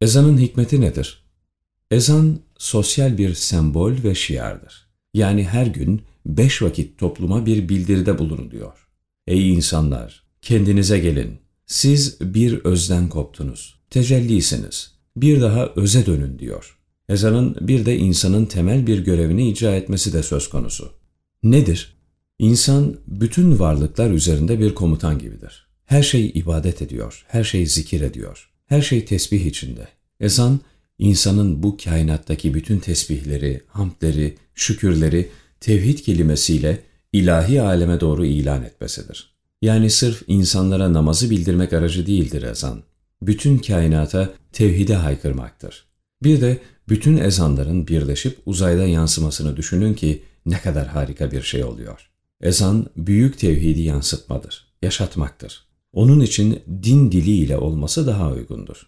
Ezanın hikmeti nedir? Ezan sosyal bir sembol ve şiardır. Yani her gün beş vakit topluma bir bildiride bulunuluyor. Ey insanlar! Kendinize gelin. Siz bir özden koptunuz. Tecellisiniz. Bir daha öze dönün diyor. Ezanın bir de insanın temel bir görevini icra etmesi de söz konusu. Nedir? İnsan bütün varlıklar üzerinde bir komutan gibidir. Her şey ibadet ediyor, her şey zikir ediyor, her şey tesbih içinde. Ezan, insanın bu kainattaki bütün tesbihleri, hamdleri, şükürleri tevhid kelimesiyle ilahi aleme doğru ilan etmesidir. Yani sırf insanlara namazı bildirmek aracı değildir ezan. Bütün kainata tevhide haykırmaktır. Bir de bütün ezanların birleşip uzayda yansımasını düşünün ki ne kadar harika bir şey oluyor. Ezan büyük tevhidi yansıtmadır, yaşatmaktır. Onun için din diliyle olması daha uygundur.